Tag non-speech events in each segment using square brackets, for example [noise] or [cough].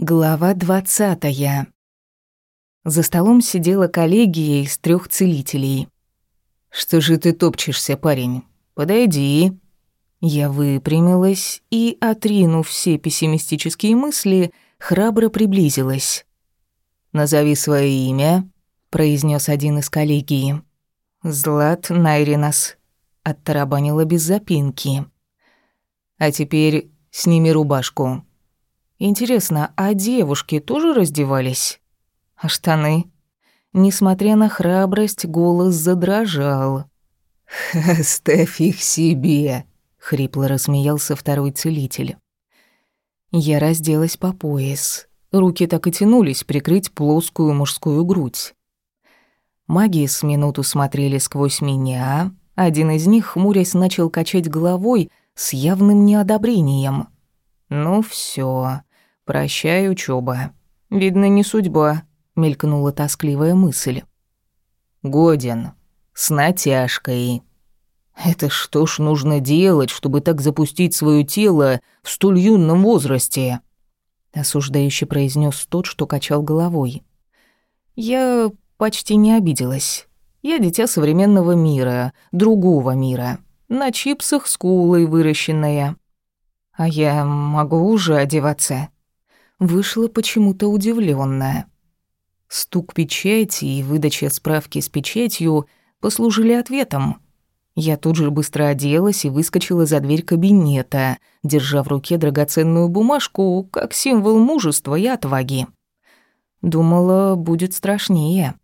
Глава двадцатая. За столом сидела коллегия из трех целителей. «Что же ты топчешься, парень? Подойди». Я выпрямилась и, отринув все пессимистические мысли, храбро приблизилась. «Назови свое имя», — произнес один из коллегии. «Злат Найринас», — оттарабанила без запинки. «А теперь сними рубашку». Интересно, а девушки тоже раздевались? А штаны? Несмотря на храбрость, голос задрожал. [laughs] «Оставь их себе», — хрипло рассмеялся второй целитель. Я разделась по пояс. Руки так и тянулись прикрыть плоскую мужскую грудь. Маги с минуту смотрели сквозь меня. Один из них, хмурясь, начал качать головой с явным неодобрением. «Ну все, «Прощай, учёба. Видно, не судьба», — мелькнула тоскливая мысль. «Годен. С натяжкой». «Это что ж нужно делать, чтобы так запустить своё тело в столь юном возрасте?» Осуждающе произнёс тот, что качал головой. «Я почти не обиделась. Я дитя современного мира, другого мира. На чипсах с кулой выращенная. А я могу уже одеваться?» Вышла почему-то удивленная. Стук печати и выдача справки с печатью послужили ответом. Я тут же быстро оделась и выскочила за дверь кабинета, держа в руке драгоценную бумажку как символ мужества и отваги. Думала, будет страшнее.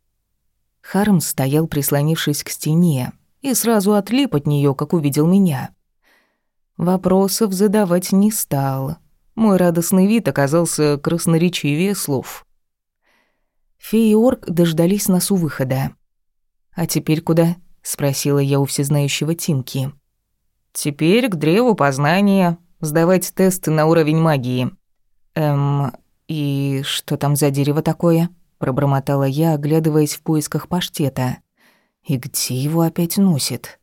Харм стоял, прислонившись к стене, и сразу отлип от нее, как увидел меня. Вопросов задавать не стал, мой радостный вид оказался красноречивее слов. Феи и орк дождались нас у выхода. «А теперь куда?» — спросила я у всезнающего Тимки. «Теперь к древу познания, сдавать тесты на уровень магии». «Эм, и что там за дерево такое?» — пробормотала я, оглядываясь в поисках паштета. «И где его опять носит?»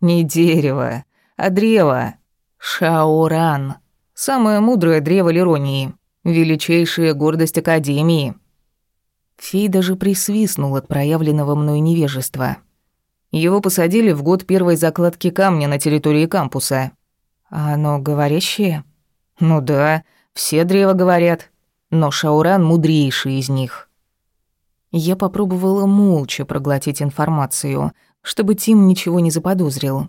«Не дерево, а древо. Шаоран», Самое мудрое древо Леронии. Величайшая гордость Академии». Фей даже присвистнул от проявленного мной невежества. Его посадили в год первой закладки камня на территории кампуса. А оно говорящее? Ну да, все древа говорят. Но Шауран мудрейший из них. Я попробовала молча проглотить информацию, чтобы Тим ничего не заподозрил.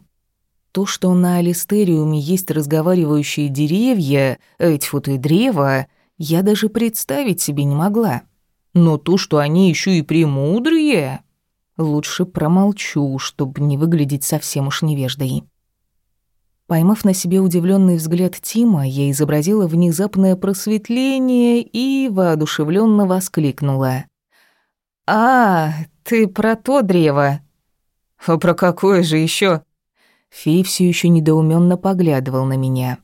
То, что на Алистериуме есть разговаривающие деревья, эти вот и древа, я даже представить себе не могла. Но то, что они еще и премудрые, лучше промолчу, чтобы не выглядеть совсем уж невеждой. Поймав на себе удивленный взгляд Тима, я изобразила внезапное просветление и воодушевленно воскликнула. «А, ты про то древо!» «А про какое же еще? Фей все еще недоуменно поглядывал на меня.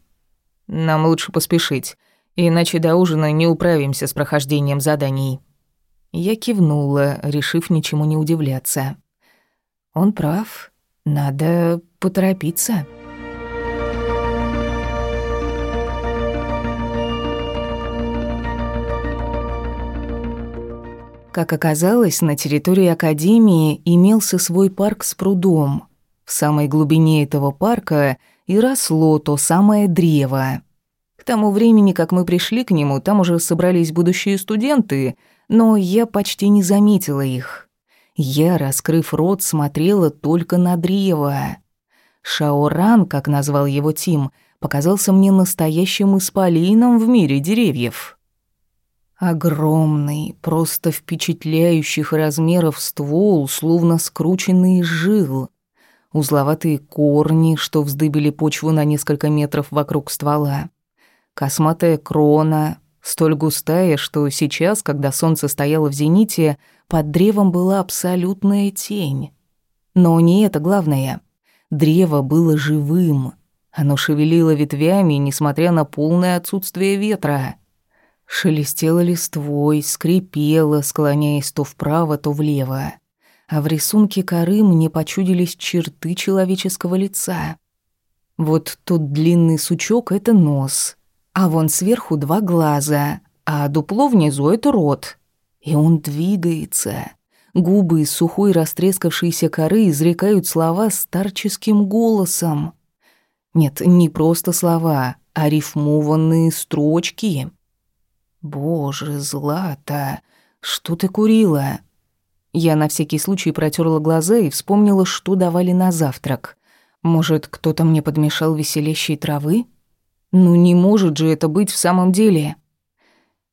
«Нам лучше поспешить, иначе до ужина не управимся с прохождением заданий». Я кивнула, решив ничему не удивляться. Он прав, надо поторопиться. Как оказалось, на территории Академии имелся свой парк с прудом – в самой глубине этого парка и росло то самое древо. К тому времени, как мы пришли к нему, там уже собрались будущие студенты, но я почти не заметила их. Я, раскрыв рот, смотрела только на древо. Шаоран, как назвал его Тим, показался мне настоящим исполином в мире деревьев. Огромный, просто впечатляющих размеров ствол, словно скрученный из жил узловатые корни, что вздыбили почву на несколько метров вокруг ствола, косматая крона, столь густая, что сейчас, когда солнце стояло в зените, под древом была абсолютная тень. Но не это главное. Древо было живым. Оно шевелило ветвями, несмотря на полное отсутствие ветра. Шелестело листвой, скрипело, склоняясь то вправо, то влево а в рисунке коры мне почудились черты человеческого лица. Вот тот длинный сучок — это нос, а вон сверху два глаза, а дупло внизу — это рот. И он двигается. Губы из сухой растрескавшейся коры изрекают слова старческим голосом. Нет, не просто слова, а рифмованные строчки. «Боже, Злата, что ты курила?» Я на всякий случай протерла глаза и вспомнила, что давали на завтрак. Может, кто-то мне подмешал веселящей травы? Ну не может же это быть в самом деле.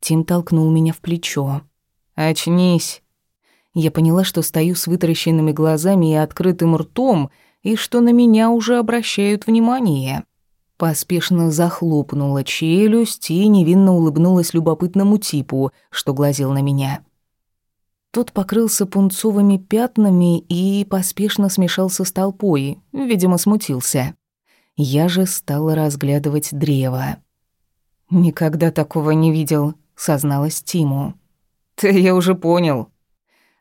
Тим толкнул меня в плечо. «Очнись». Я поняла, что стою с вытаращенными глазами и открытым ртом, и что на меня уже обращают внимание. Поспешно захлопнула челюсть и невинно улыбнулась любопытному типу, что глазел на меня. Тот покрылся пунцовыми пятнами и поспешно смешался с толпой, видимо, смутился. Я же стала разглядывать древо. «Никогда такого не видел», — созналась Тиму. «Ты я уже понял».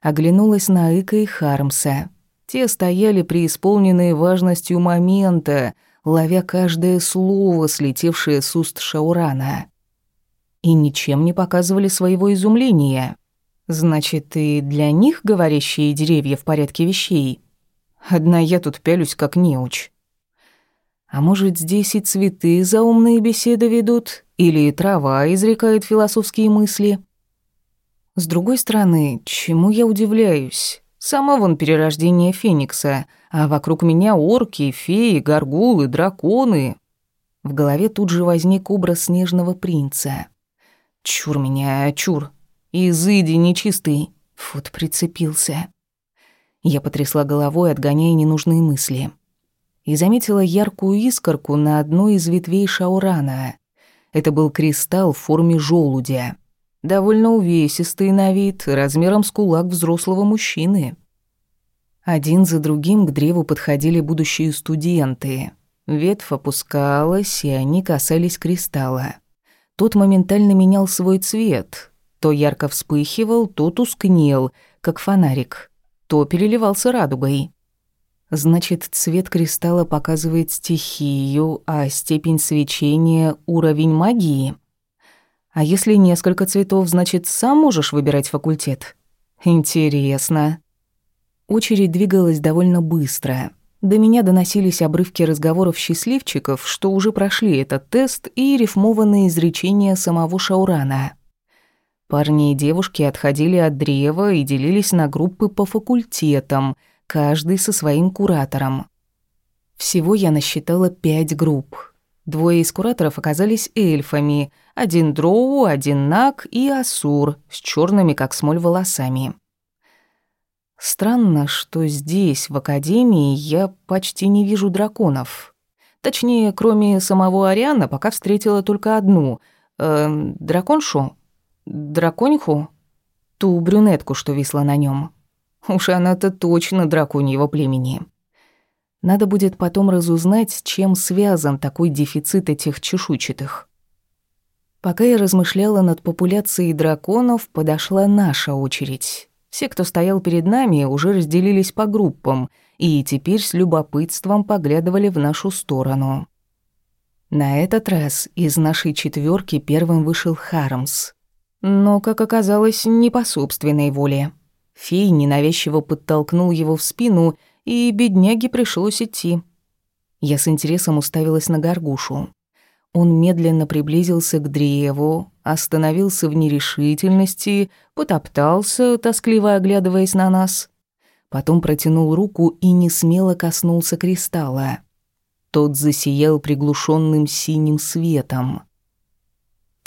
Оглянулась на Ика и Хармса. Те стояли преисполненные важностью момента, ловя каждое слово, слетевшее с уст Шаурана. И ничем не показывали своего изумления. Значит, и для них говорящие деревья в порядке вещей. Одна я тут пялюсь как неуч. А может, здесь и цветы заумные беседы ведут, или трава изрекает философские мысли? С другой стороны, чему я удивляюсь? Сама вон перерождение Феникса, а вокруг меня орки, феи, горгулы, драконы. В голове тут же возник образ снежного принца. Чур меня, чур. «Изыди, нечистый!» Фут прицепился. Я потрясла головой, отгоняя ненужные мысли. И заметила яркую искорку на одной из ветвей шаурана. Это был кристалл в форме желудя. Довольно увесистый на вид, размером с кулак взрослого мужчины. Один за другим к древу подходили будущие студенты. Ветвь опускалась, и они касались кристалла. Тот моментально менял свой цвет, то ярко вспыхивал, то тускнел, как фонарик, то переливался радугой. Значит, цвет кристалла показывает стихию, а степень свечения — уровень магии. А если несколько цветов, значит, сам можешь выбирать факультет? Интересно. Очередь двигалась довольно быстро. До меня доносились обрывки разговоров счастливчиков, что уже прошли этот тест, и рифмованные изречения самого Шаурана. Парни и девушки отходили от древа и делились на группы по факультетам, каждый со своим куратором. Всего я насчитала пять групп. Двое из кураторов оказались эльфами, один дроу, один наг и асур с черными как смоль волосами. Странно, что здесь, в академии, я почти не вижу драконов. Точнее, кроме самого Ариана, пока встретила только одну э, драконшу Дракониху? Ту брюнетку, что висла на нем. Уж она-то точно драконьего племени. Надо будет потом разузнать, чем связан такой дефицит этих чешуйчатых. Пока я размышляла над популяцией драконов, подошла наша очередь. Все, кто стоял перед нами, уже разделились по группам и теперь с любопытством поглядывали в нашу сторону. На этот раз из нашей четверки первым вышел Хармс. Но, как оказалось, не по собственной воле. Фей ненавязчиво подтолкнул его в спину, и бедняге пришлось идти. Я с интересом уставилась на горгушу. Он медленно приблизился к древу, остановился в нерешительности, потоптался, тоскливо оглядываясь на нас. Потом протянул руку и несмело коснулся кристалла. Тот засиял приглушенным синим светом.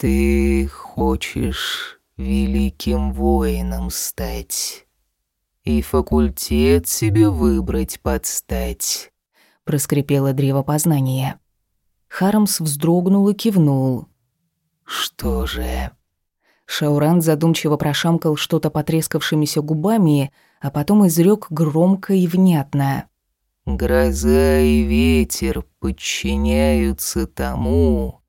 Ты хочешь великим воином стать и факультет себе выбрать под стать, проскрипело древо познания. Хармс вздрогнул и кивнул. Что же? Шауран задумчиво прошамкал что-то потрескавшимися губами, а потом изрёк громко и внятно. «Гроза и ветер подчиняются тому,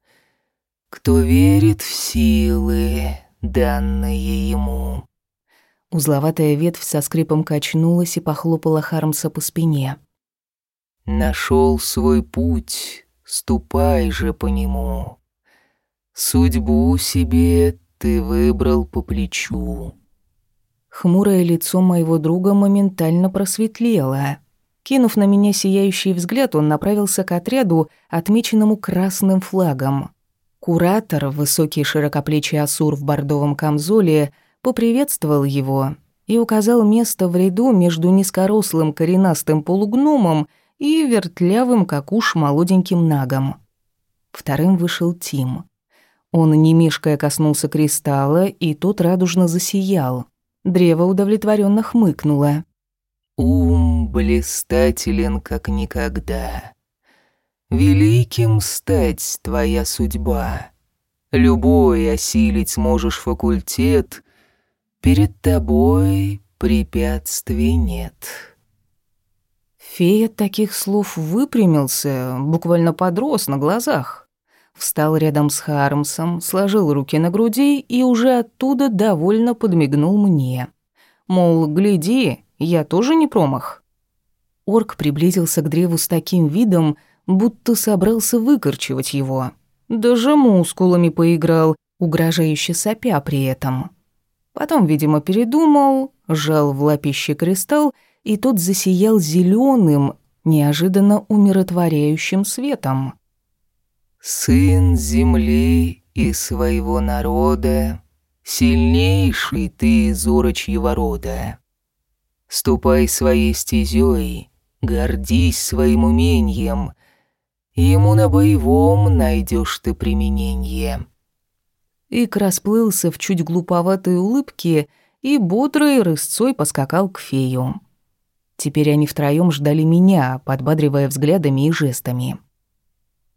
кто верит в силы, данные ему». Узловатая ветвь со скрипом качнулась и похлопала Хармса по спине. Нашел свой путь, ступай же по нему. Судьбу себе ты выбрал по плечу». Хмурое лицо моего друга моментально просветлело. Кинув на меня сияющий взгляд, он направился к отряду, отмеченному красным флагом. Куратор, высокий широкоплечий асур в бордовом камзоле, поприветствовал его и указал место в ряду между низкорослым коренастым полугномом и вертлявым, как уж, молоденьким нагом. Вторым вышел Тим. Он, не мешкая, коснулся кристалла, и тот радужно засиял. Древо удовлетворенно хмыкнуло. «Ум блистателен, как никогда. Великим стать твоя судьба. Любой осилить сможешь факультет, перед тобой препятствий нет». Фея от таких слов выпрямился, буквально подрос на глазах. Встал рядом с Хармсом, сложил руки на груди и уже оттуда довольно подмигнул мне. Мол, гляди, я тоже не промах. Орк приблизился к древу с таким видом, будто собрался выкорчевать его. Даже мускулами поиграл, угрожающе сопя при этом. Потом, видимо, передумал, сжал в лапище кристалл и тот засиял зеленым, неожиданно умиротворяющим светом. «Сын земли и своего народа, сильнейший ты из орочьего рода. Ступай своей стезей, гордись своим умением, ему на боевом найдешь ты применение». Ик расплылся в чуть глуповатой улыбке и бодрой рысцой поскакал к фею. Теперь они втроём ждали меня, подбадривая взглядами и жестами.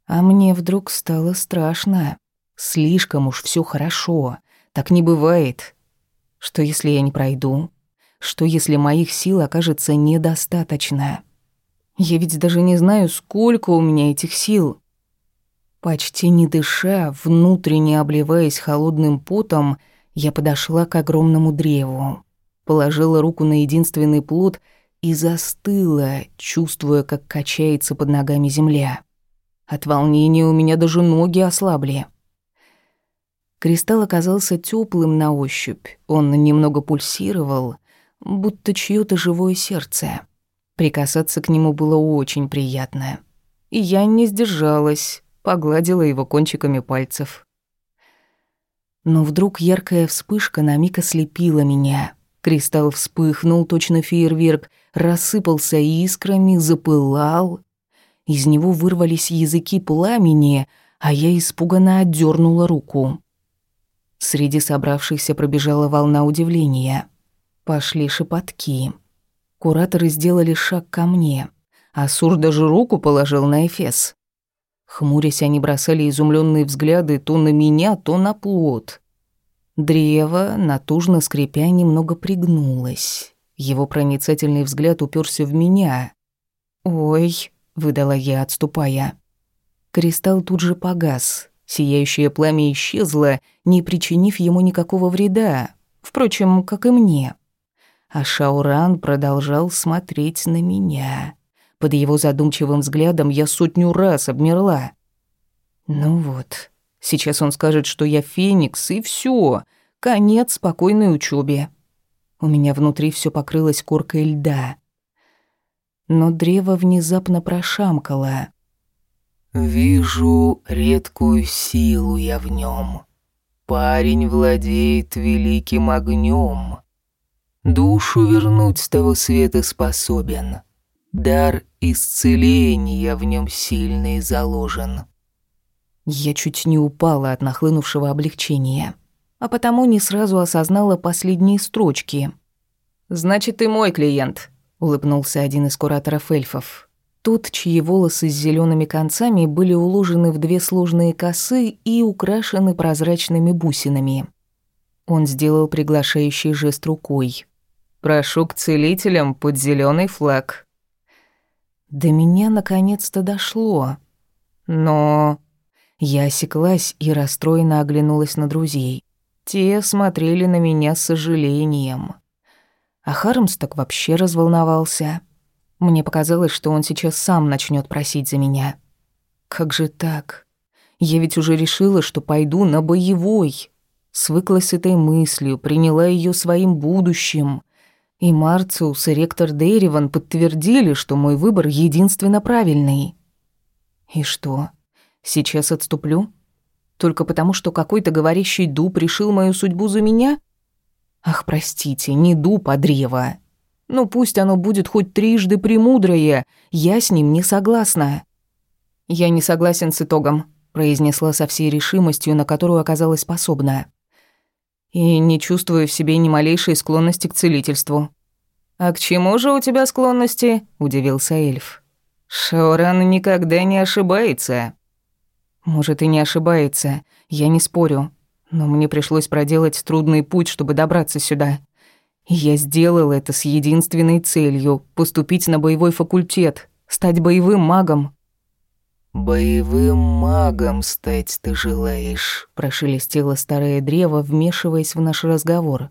А мне вдруг стало страшно. Слишком уж всё хорошо. Так не бывает. Что если я не пройду? Что если моих сил окажется недостаточно? Я ведь даже не знаю, сколько у меня этих сил. Почти не дыша, внутренне обливаясь холодным потом, я подошла к огромному древу. Положила руку на единственный плод — и застыла, чувствуя, как качается под ногами земля. От волнения у меня даже ноги ослабли. Кристалл оказался теплым на ощупь. Он немного пульсировал, будто чьё-то живое сердце. Прикасаться к нему было очень приятно. И я не сдержалась, погладила его кончиками пальцев. Но вдруг яркая вспышка на миг ослепила меня. Кристалл вспыхнул, точно фейерверк, рассыпался искрами, запылал. Из него вырвались языки пламени, а я испуганно отдернула руку. Среди собравшихся пробежала волна удивления. Пошли шепотки. Кураторы сделали шаг ко мне, а Сур даже руку положил на Эфес. Хмурясь, они бросали изумленные взгляды то на меня, то на плод. Древо, натужно скрипя, немного пригнулось. Его проницательный взгляд уперся в меня. «Ой», — выдала я, отступая. Кристалл тут же погас. Сияющее пламя исчезло, не причинив ему никакого вреда. Впрочем, как и мне. А Шауран продолжал смотреть на меня. Под его задумчивым взглядом я сотню раз обмерла. Ну вот, сейчас он скажет, что я феникс, и все. Конец спокойной учебе. У меня внутри все покрылось коркой льда. Но древо внезапно прошамкало. «Вижу редкую силу я в нем. Парень владеет великим огнем. Душу вернуть с того света способен. Дар исцеления в нем сильный заложен». Я чуть не упала от нахлынувшего облегчения а потому не сразу осознала последние строчки. «Значит, ты мой клиент», — улыбнулся один из кураторов эльфов. Тот, чьи волосы с зелеными концами были уложены в две сложные косы и украшены прозрачными бусинами. Он сделал приглашающий жест рукой. «Прошу к целителям под зеленый флаг». До меня наконец-то дошло. Но... Я осеклась и расстроенно оглянулась на друзей. Те смотрели на меня с сожалением. А Хармс так вообще разволновался. Мне показалось, что он сейчас сам начнет просить за меня. Как же так? Я ведь уже решила, что пойду на боевой. Свыклась с этой мыслью, приняла ее своим будущим. И Марциус, и ректор Дейриван подтвердили, что мой выбор единственно правильный. И что, сейчас отступлю? Только потому, что какой-то говорящий дуб решил мою судьбу за меня? Ах, простите, не дуб, а древо. Ну пусть оно будет хоть трижды премудрое, я с ним не согласна. Я не согласен с итогом, произнесла со всей решимостью, на которую оказалась способна и не чувствую в себе ни малейшей склонности к целительству. «А к чему же у тебя склонности?» – удивился эльф. «Шауран никогда не ошибается». «Может, и не ошибается, я не спорю, но мне пришлось проделать трудный путь, чтобы добраться сюда. И я сделал это с единственной целью – поступить на боевой факультет, стать боевым магом. «Боевым магом стать ты желаешь», — прошелестело старое древо, вмешиваясь в наш разговор.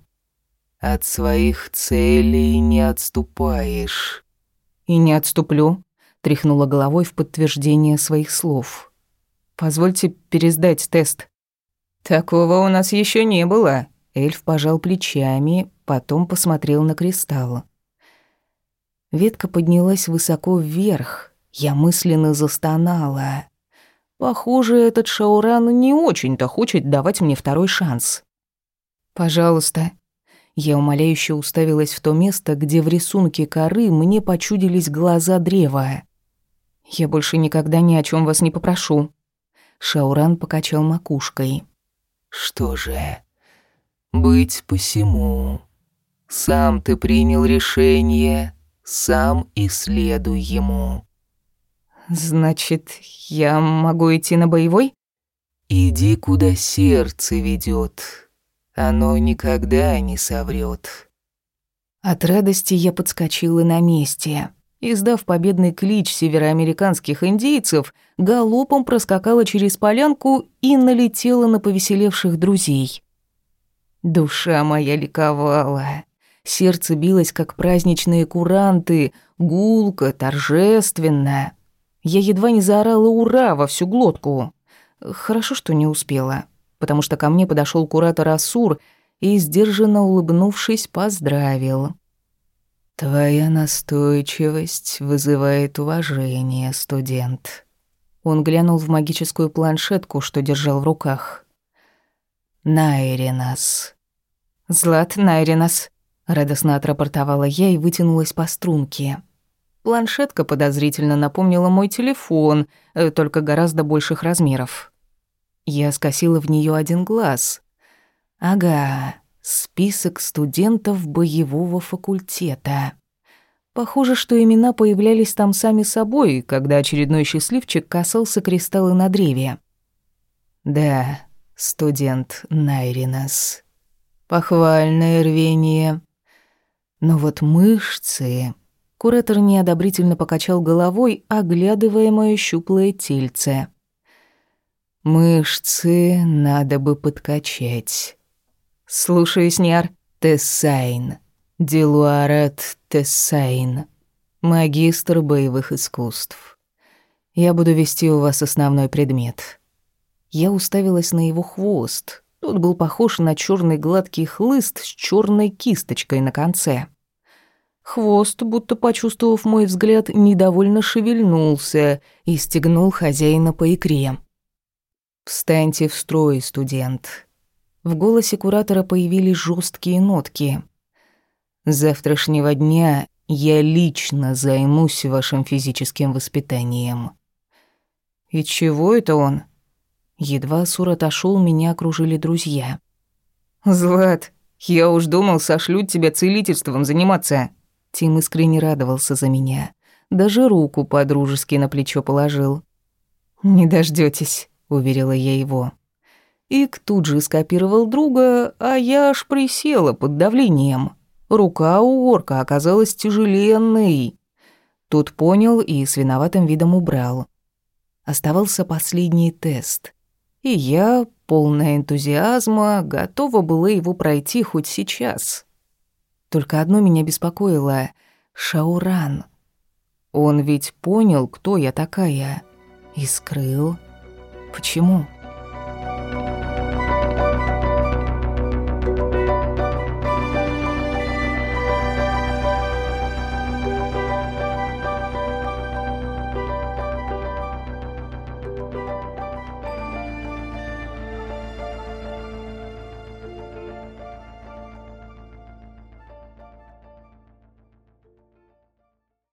«От своих целей не отступаешь». «И не отступлю», — тряхнула головой в подтверждение своих слов. «Позвольте пересдать тест». «Такого у нас еще не было», — эльф пожал плечами, потом посмотрел на кристалл. Ветка поднялась высоко вверх, я мысленно застонала. Похоже, этот Шауран не очень-то хочет давать мне второй шанс. «Пожалуйста». Я умоляюще уставилась в то место, где в рисунке коры мне почудились глаза древа. «Я больше никогда ни о чем вас не попрошу». Шауран покачал макушкой. «Что же, быть посему. Сам ты принял решение, сам и следуй ему. «Значит, я могу идти на боевой?» «Иди, куда сердце ведет. Оно никогда не соврет. От радости я подскочила на месте. Издав победный клич североамериканских индейцев, галопом проскакала через полянку и налетела на повеселевших друзей. Душа моя ликовала. Сердце билось, как праздничные куранты, гулко, торжественно. Я едва не заорала «Ура!» во всю глотку. Хорошо, что не успела, потому что ко мне подошел куратор Асур и, сдержанно улыбнувшись, поздравил. «Твоя настойчивость вызывает уважение, студент». Он глянул в магическую планшетку, что держал в руках. «Найринас». «Злат Найринас», — радостно отрапортовала я и вытянулась по струнке. Планшетка подозрительно напомнила мой телефон, э, только гораздо больших размеров. Я скосила в нее один глаз. Ага, список студентов боевого факультета. Похоже, что имена появлялись там сами собой, когда очередной счастливчик касался кристалла на древе. Да, студент Найринас. Похвальное рвение. Но вот мышцы... Куратор неодобрительно покачал головой, оглядывая моё щуплое тельце. «Мышцы надо бы подкачать». «Слушаюсь, Няр. Тессайн. Делуарат Тессайн. Магистр боевых искусств. Я буду вести у вас основной предмет». Я уставилась на его хвост. Тот был похож на чёрный гладкий хлыст с чёрной кисточкой на конце. Хвост, будто почувствовав мой взгляд, недовольно шевельнулся и стегнул хозяина по икре. «Встаньте в строй, студент». В голосе куратора появились жесткие нотки. «С завтрашнего дня я лично займусь вашим физическим воспитанием». «И чего это он?» Едва Сур отошел, меня окружили друзья. «Злат, я уж думал, сошлют тебя целительством заниматься». Тим искренне радовался за меня. Даже руку подружески на плечо положил. «Не дождётесь», — уверила я его. Ик тут же скопировал друга, а я аж присела под давлением. Рука у орка оказалась тяжеленной. Тот понял и с виноватым видом убрал. Оставался последний тест. И я, полная энтузиазма, готова была его пройти хоть сейчас. Только одно меня беспокоило — Шауран. Он ведь понял, кто я такая, и скрыл. Почему?